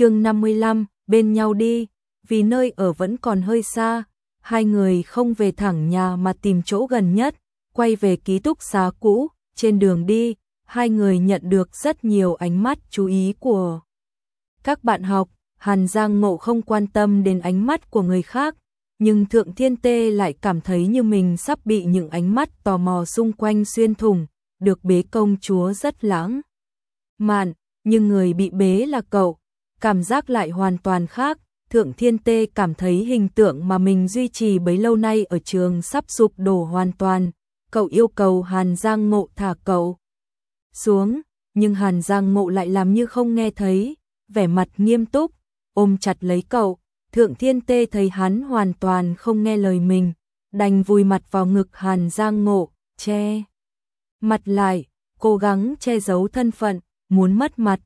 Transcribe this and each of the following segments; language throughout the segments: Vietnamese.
chương 55, bên nhau đi, vì nơi ở vẫn còn hơi xa, hai người không về thẳng nhà mà tìm chỗ gần nhất, quay về ký túc xá cũ, trên đường đi, hai người nhận được rất nhiều ánh mắt chú ý của các bạn học, Hàn Giang Ngộ không quan tâm đến ánh mắt của người khác, nhưng Thượng Thiên Tê lại cảm thấy như mình sắp bị những ánh mắt tò mò xung quanh xuyên thủng, được bế công chúa rất lãng mạn, nhưng người bị bế là cậu, cảm giác lại hoàn toàn khác. Thượng Thiên Tê cảm thấy hình tượng mà mình duy trì bấy lâu nay ở trường sắp sụp đổ hoàn toàn. Cậu yêu cầu Hàn Giang Ngộ thả cậu xuống, nhưng Hàn Giang Ngộ lại làm như không nghe thấy, vẻ mặt nghiêm túc, ôm chặt lấy cậu. Thượng Thiên Tê thấy hắn hoàn toàn không nghe lời mình, đành vùi mặt vào ngực Hàn Giang Ngộ, che mặt lại, cố gắng che giấu thân phận, muốn mất mặt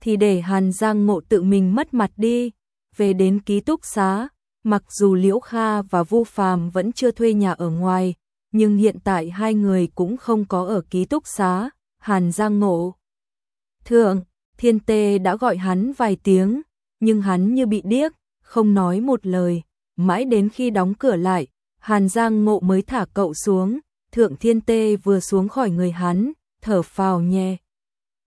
thì để Hàn Giang Ngộ tự mình mất mặt đi, về đến ký túc xá, mặc dù Liễu Kha và Vu Phàm vẫn chưa thuê nhà ở ngoài, nhưng hiện tại hai người cũng không có ở ký túc xá, Hàn Giang Ngộ. Thượng, Thiên Tê đã gọi hắn vài tiếng, nhưng hắn như bị điếc, không nói một lời, mãi đến khi đóng cửa lại, Hàn Giang Ngộ mới thả cậu xuống, Thượng Thiên Tê vừa xuống khỏi người hắn, thở phào nhẹ.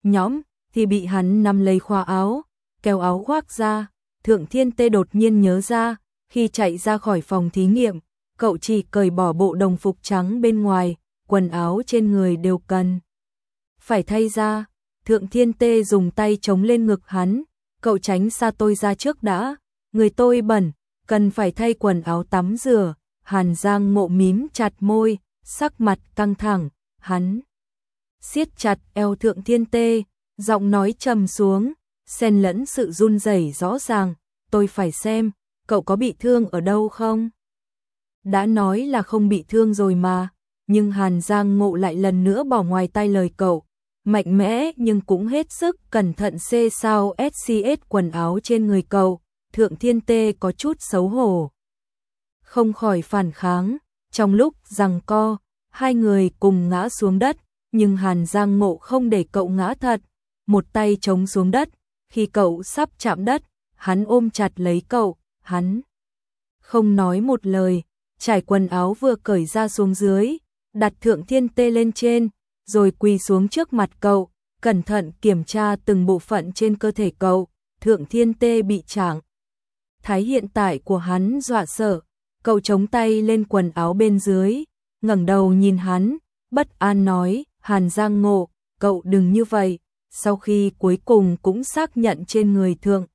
Nhóm, thì bị hắn nắm lấy khoa áo, kéo áo khoác ra, Thượng Thiên Tê đột nhiên nhớ ra, khi chạy ra khỏi phòng thí nghiệm, cậu chỉ cởi bỏ bộ đồng phục trắng bên ngoài, quần áo trên người đều cần. Phải thay ra, Thượng Thiên Tê dùng tay chống lên ngực hắn, cậu tránh xa tôi ra trước đã, người tôi bẩn, cần phải thay quần áo tắm rửa, Hàn Giang mộ mím chặt môi, sắc mặt căng thẳng, hắn siết chặt eo Thượng Thiên Tê, giọng nói trầm xuống, xen lẫn sự run rẩy rõ ràng, tôi phải xem, cậu có bị thương ở đâu không? Đã nói là không bị thương rồi mà, nhưng Hàn Giang ngộ lại lần nữa bỏ ngoài tay lời cậu, mạnh mẽ nhưng cũng hết sức cẩn thận xê sao SCS quần áo trên người cậu, thượng thiên tê có chút xấu hổ. Không khỏi phản kháng, trong lúc rằng co, hai người cùng ngã xuống đất, nhưng Hàn Giang ngộ không để cậu ngã thật, một tay chống xuống đất, khi cậu sắp chạm đất, hắn ôm chặt lấy cậu, hắn không nói một lời, trải quần áo vừa cởi ra xuống dưới, đặt thượng thiên tê lên trên, rồi quỳ xuống trước mặt cậu, cẩn thận kiểm tra từng bộ phận trên cơ thể cậu, thượng thiên tê bị trạng. Thái hiện tại của hắn dọa sợ, cậu chống tay lên quần áo bên dưới, ngẩng đầu nhìn hắn, bất an nói, Hàn Giang Ngộ, cậu đừng như vậy, sau khi cuối cùng cũng xác nhận trên người thượng.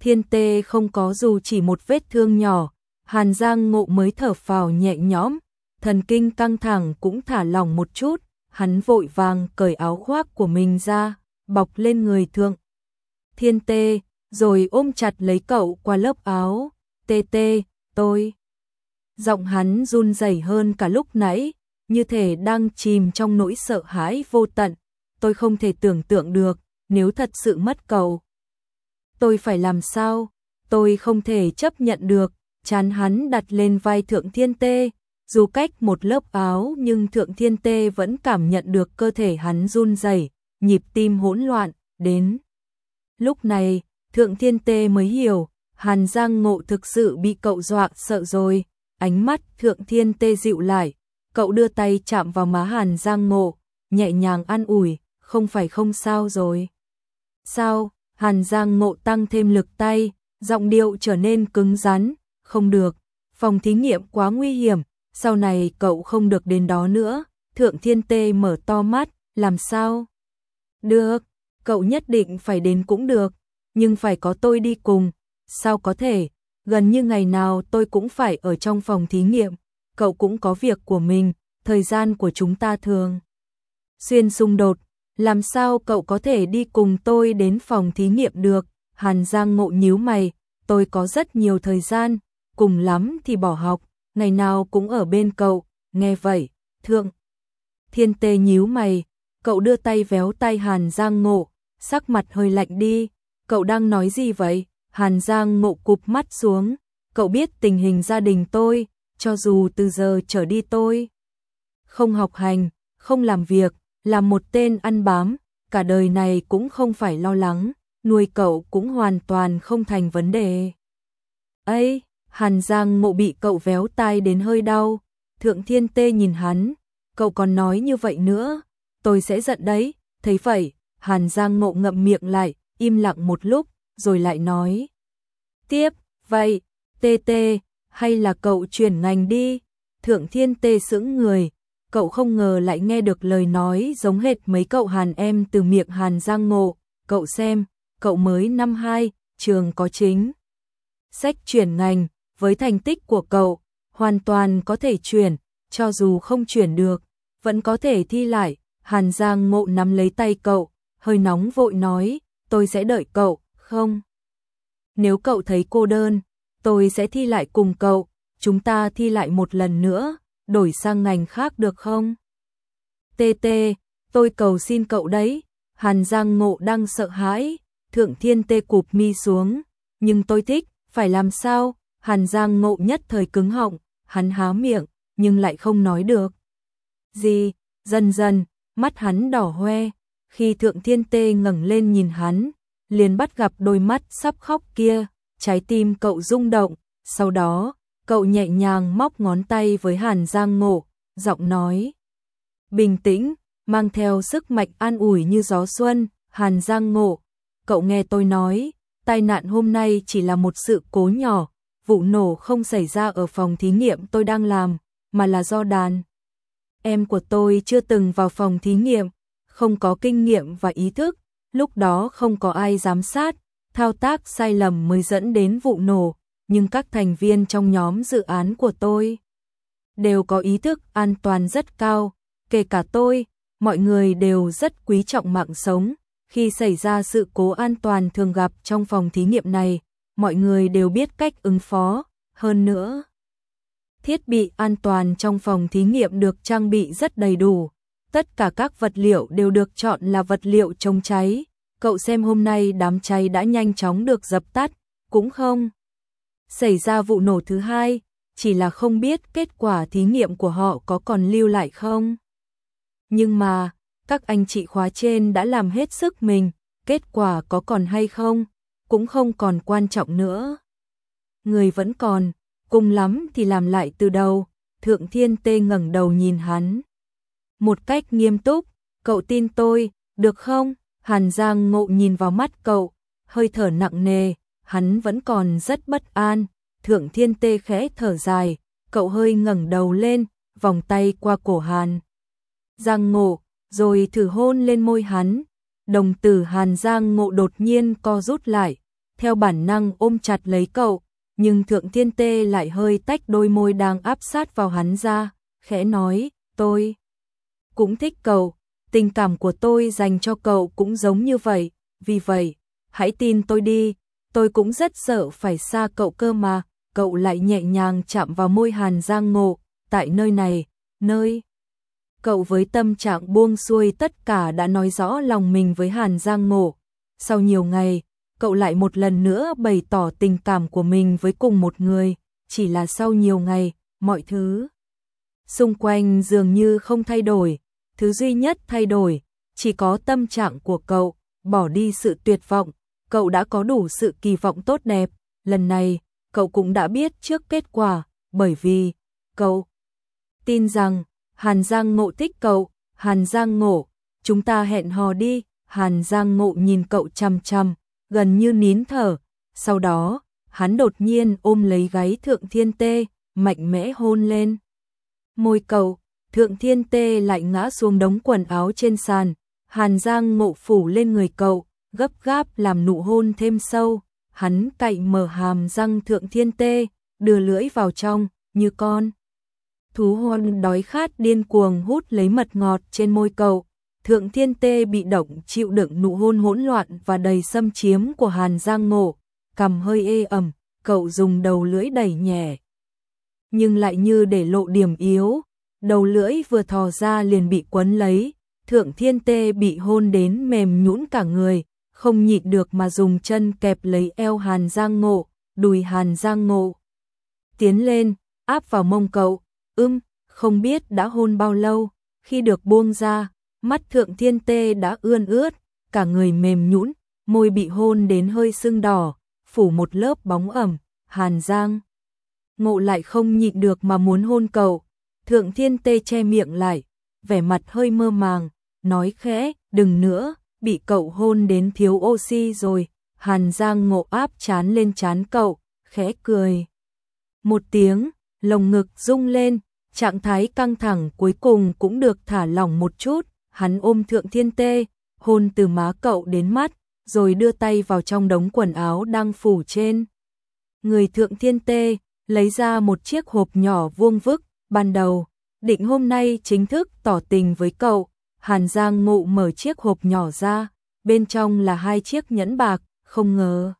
Thiên tê không có dù chỉ một vết thương nhỏ, Hàn Giang ngộ mới thở phào nhẹ nhõm, thần kinh căng thẳng cũng thả lỏng một chút, hắn vội vàng cởi áo khoác của mình ra, bọc lên người thượng. Thiên tê, rồi ôm chặt lấy cậu qua lớp áo, tê tê, tôi. Giọng hắn run rẩy hơn cả lúc nãy, như thể đang chìm trong nỗi sợ hãi vô tận, tôi không thể tưởng tượng được, nếu thật sự mất cậu. Tôi phải làm sao? Tôi không thể chấp nhận được, chán hắn đặt lên vai Thượng Thiên Tê, dù cách một lớp áo nhưng Thượng Thiên Tê vẫn cảm nhận được cơ thể hắn run rẩy, nhịp tim hỗn loạn, đến. Lúc này, Thượng Thiên Tê mới hiểu, Hàn Giang Ngộ thực sự bị cậu dọa sợ rồi, ánh mắt Thượng Thiên Tê dịu lại, cậu đưa tay chạm vào má Hàn Giang Ngộ, nhẹ nhàng an ủi, không phải không sao rồi. Sao? Hàn Giang ngộ tăng thêm lực tay, giọng điệu trở nên cứng rắn, không được, phòng thí nghiệm quá nguy hiểm, sau này cậu không được đến đó nữa. Thượng Thiên Tê mở to mắt, làm sao? Được, cậu nhất định phải đến cũng được, nhưng phải có tôi đi cùng. Sao có thể? Gần như ngày nào tôi cũng phải ở trong phòng thí nghiệm, cậu cũng có việc của mình, thời gian của chúng ta thường xuyên xung đột, làm sao cậu có thể đi cùng tôi đến phòng thí nghiệm được? Hàn Giang ngộ nhíu mày, tôi có rất nhiều thời gian, cùng lắm thì bỏ học, ngày nào cũng ở bên cậu, nghe vậy, thượng. Thiên tê nhíu mày, cậu đưa tay véo tay Hàn Giang ngộ, sắc mặt hơi lạnh đi, cậu đang nói gì vậy? Hàn Giang ngộ cụp mắt xuống, cậu biết tình hình gia đình tôi, cho dù từ giờ trở đi tôi không học hành, không làm việc, là một tên ăn bám, cả đời này cũng không phải lo lắng, nuôi cậu cũng hoàn toàn không thành vấn đề. Ấy, Hàn Giang Mộ bị cậu véo tai đến hơi đau, Thượng Thiên Tê nhìn hắn, cậu còn nói như vậy nữa, tôi sẽ giận đấy, thấy vậy, Hàn Giang Mộ ngậm miệng lại, im lặng một lúc, rồi lại nói. Tiếp, vậy, Tê Tê, hay là cậu chuyển ngành đi? Thượng Thiên Tê sững người, cậu không ngờ lại nghe được lời nói giống hệt mấy cậu Hàn em từ miệng Hàn Giang Ngộ, cậu xem, cậu mới năm 2, trường có chính. Sách chuyển ngành, với thành tích của cậu, hoàn toàn có thể chuyển, cho dù không chuyển được, vẫn có thể thi lại. Hàn Giang Ngộ nắm lấy tay cậu, hơi nóng vội nói, tôi sẽ đợi cậu, không? Nếu cậu thấy cô đơn, tôi sẽ thi lại cùng cậu, chúng ta thi lại một lần nữa, đổi sang ngành khác được không? Tê tê, tôi cầu xin cậu đấy, Hàn Giang Ngộ đang sợ hãi, Thượng Thiên tê cụp mi xuống, nhưng tôi thích, phải làm sao? Hàn Giang Ngộ nhất thời cứng họng, hắn há miệng, nhưng lại không nói được. Gì? Dần dần, mắt hắn đỏ hoe, khi Thượng Thiên Tê ngẩng lên nhìn hắn, liền bắt gặp đôi mắt sắp khóc kia, trái tim cậu rung động, sau đó, cậu nhẹ nhàng móc ngón tay với Hàn Giang Ngộ, giọng nói. Bình tĩnh, mang theo sức mạnh an ủi như gió xuân, Hàn Giang Ngộ, cậu nghe tôi nói, tai nạn hôm nay chỉ là một sự cố nhỏ, vụ nổ không xảy ra ở phòng thí nghiệm tôi đang làm, mà là do đàn. Em của tôi chưa từng vào phòng thí nghiệm, không có kinh nghiệm và ý thức, lúc đó không có ai giám sát, thao tác sai lầm mới dẫn đến vụ nổ, nhưng các thành viên trong nhóm dự án của tôi đều có ý thức an toàn rất cao, kể cả tôi, mọi người đều rất quý trọng mạng sống. Khi xảy ra sự cố an toàn thường gặp trong phòng thí nghiệm này, mọi người đều biết cách ứng phó, hơn nữa. Thiết bị an toàn trong phòng thí nghiệm được trang bị rất đầy đủ, tất cả các vật liệu đều được chọn là vật liệu chống cháy. Cậu xem hôm nay đám cháy đã nhanh chóng được dập tắt, cũng không. Xảy ra vụ nổ thứ hai, chỉ là không biết kết quả thí nghiệm của họ có còn lưu lại không. Nhưng mà, các anh chị khóa trên đã làm hết sức mình, kết quả có còn hay không, cũng không còn quan trọng nữa. Người vẫn còn, cùng lắm thì làm lại từ đầu, Thượng Thiên Tê ngẩng đầu nhìn hắn. Một cách nghiêm túc, cậu tin tôi, được không? Hàn Giang ngộ nhìn vào mắt cậu, hơi thở nặng nề, hắn vẫn còn rất bất an. Thượng Thiên Tê khẽ thở dài, cậu hơi ngẩng đầu lên, vòng tay qua cổ Hàn. Giang ngộ, rồi thử hôn lên môi hắn. Đồng tử Hàn Giang ngộ đột nhiên co rút lại, theo bản năng ôm chặt lấy cậu, nhưng Thượng Thiên Tê lại hơi tách đôi môi đang áp sát vào hắn ra, khẽ nói, tôi cũng thích cậu, tình cảm của tôi dành cho cậu cũng giống như vậy, vì vậy, hãy tin tôi đi, tôi cũng rất sợ phải xa cậu cơ mà, cậu lại nhẹ nhàng chạm vào môi Hàn Giang Ngộ, tại nơi này, nơi? Cậu với tâm trạng buông xuôi tất cả đã nói rõ lòng mình với Hàn Giang Ngộ. Sau nhiều ngày, cậu lại một lần nữa bày tỏ tình cảm của mình với cùng một người, chỉ là sau nhiều ngày, mọi thứ xung quanh dường như không thay đổi, thứ duy nhất thay đổi, chỉ có tâm trạng của cậu, bỏ đi sự tuyệt vọng, cậu đã có đủ sự kỳ vọng tốt đẹp, lần này, cậu cũng đã biết trước kết quả, bởi vì, cậu tin rằng, Hàn Giang Ngộ thích cậu, Hàn Giang Ngộ, chúng ta hẹn hò đi, Hàn Giang Ngộ nhìn cậu chăm chăm, gần như nín thở, sau đó, hắn đột nhiên ôm lấy gáy Thượng Thiên Tê, mạnh mẽ hôn lên. Môi cậu, Thượng Thiên Tê lại ngã xuống đống quần áo trên sàn, Hàn Giang Ngộ phủ lên người cậu, gấp gáp làm nụ hôn thêm sâu, hắn cậy mở hàm răng Thượng Thiên Tê, đưa lưỡi vào trong, như con thú hôn đói khát điên cuồng hút lấy mật ngọt trên môi cậu. Thượng Thiên Tê bị động chịu đựng nụ hôn hỗn loạn và đầy xâm chiếm của Hàn Giang Ngộ, cầm hơi ê ẩm, cậu dùng đầu lưỡi đẩy nhẹ. Nhưng lại như để lộ điểm yếu, đầu lưỡi vừa thò ra liền bị quấn lấy, Thượng Thiên Tê bị hôn đến mềm nhũn cả người, không nhịn được mà dùng chân kẹp lấy eo Hàn Giang Ngộ, đùi Hàn Giang Ngộ. Tiến lên, áp vào mông cậu, Ưm, không biết đã hôn bao lâu, khi được buông ra, mắt thượng thiên tê đã ươn ướt, cả người mềm nhũn, môi bị hôn đến hơi sưng đỏ, phủ một lớp bóng ẩm, Hàn Giang. Ngộ lại không nhịn được mà muốn hôn cậu, thượng thiên tê che miệng lại, vẻ mặt hơi mơ màng, nói khẽ, đừng nữa, bị cậu hôn đến thiếu oxy rồi, Hàn Giang ngộ áp chán lên chán cậu, khẽ cười. Một tiếng, lồng ngực rung lên, trạng thái căng thẳng cuối cùng cũng được thả lỏng một chút, hắn ôm thượng thiên tê, hôn từ má cậu đến mắt, rồi đưa tay vào trong đống quần áo đang phủ trên. Người thượng thiên tê, lấy ra một chiếc hộp nhỏ vuông vức, ban đầu, định hôm nay chính thức tỏ tình với cậu, Hàn Giang ngụ mở chiếc hộp nhỏ ra, bên trong là hai chiếc nhẫn bạc, không ngờ.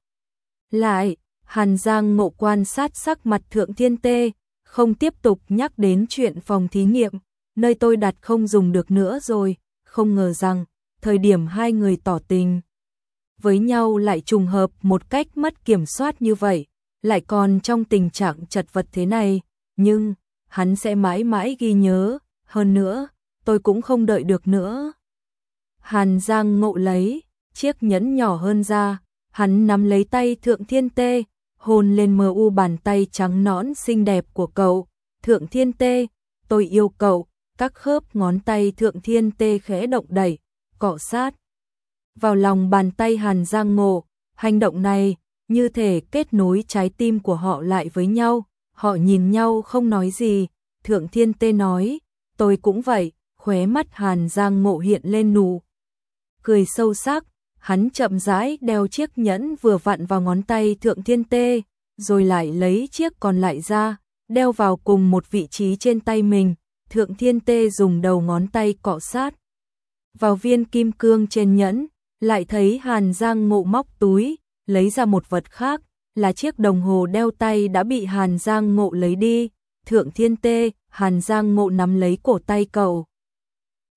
Lại, Hàn Giang ngộ quan sát sắc mặt thượng thiên tê, không tiếp tục nhắc đến chuyện phòng thí nghiệm, nơi tôi đặt không dùng được nữa rồi, không ngờ rằng, thời điểm hai người tỏ tình. Với nhau lại trùng hợp một cách mất kiểm soát như vậy, lại còn trong tình trạng chật vật thế này, nhưng, hắn sẽ mãi mãi ghi nhớ, hơn nữa, tôi cũng không đợi được nữa. Hàn Giang ngộ lấy, chiếc nhẫn nhỏ hơn ra, hắn nắm lấy tay Thượng Thiên Tê, hôn lên mờ u bàn tay trắng nõn xinh đẹp của cậu. Thượng Thiên Tê, tôi yêu cậu, các khớp ngón tay Thượng Thiên Tê khẽ động đẩy, cọ sát. Vào lòng bàn tay Hàn Giang Ngộ, hành động này như thể kết nối trái tim của họ lại với nhau, họ nhìn nhau không nói gì, Thượng Thiên Tê nói, tôi cũng vậy, khóe mắt Hàn Giang Ngộ hiện lên nụ. Cười sâu sắc, hắn chậm rãi đeo chiếc nhẫn vừa vặn vào ngón tay Thượng Thiên Tê, rồi lại lấy chiếc còn lại ra, đeo vào cùng một vị trí trên tay mình, Thượng Thiên Tê dùng đầu ngón tay cọ sát. Vào viên kim cương trên nhẫn, lại thấy Hàn Giang Ngộ móc túi, lấy ra một vật khác, là chiếc đồng hồ đeo tay đã bị Hàn Giang Ngộ lấy đi. Thượng Thiên Tê, Hàn Giang Ngộ nắm lấy cổ tay cậu.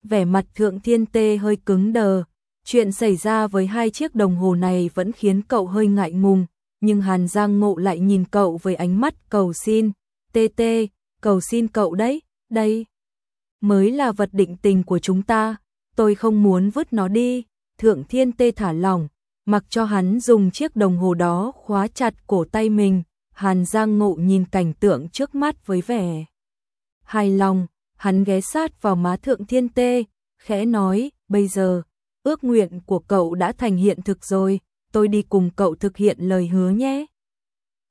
Vẻ mặt Thượng Thiên Tê hơi cứng đờ, chuyện xảy ra với hai chiếc đồng hồ này vẫn khiến cậu hơi ngại ngùng, nhưng Hàn Giang Ngộ lại nhìn cậu với ánh mắt cầu xin. Tê tê, cầu xin cậu đấy, đây mới là vật định tình của chúng ta, tôi không muốn vứt nó đi. Thượng Thiên Tê thả lỏng, mặc cho hắn dùng chiếc đồng hồ đó khóa chặt cổ tay mình, Hàn Giang Ngộ nhìn cảnh tượng trước mắt với vẻ hài lòng, hắn ghé sát vào má Thượng Thiên Tê, khẽ nói, bây giờ, ước nguyện của cậu đã thành hiện thực rồi, tôi đi cùng cậu thực hiện lời hứa nhé.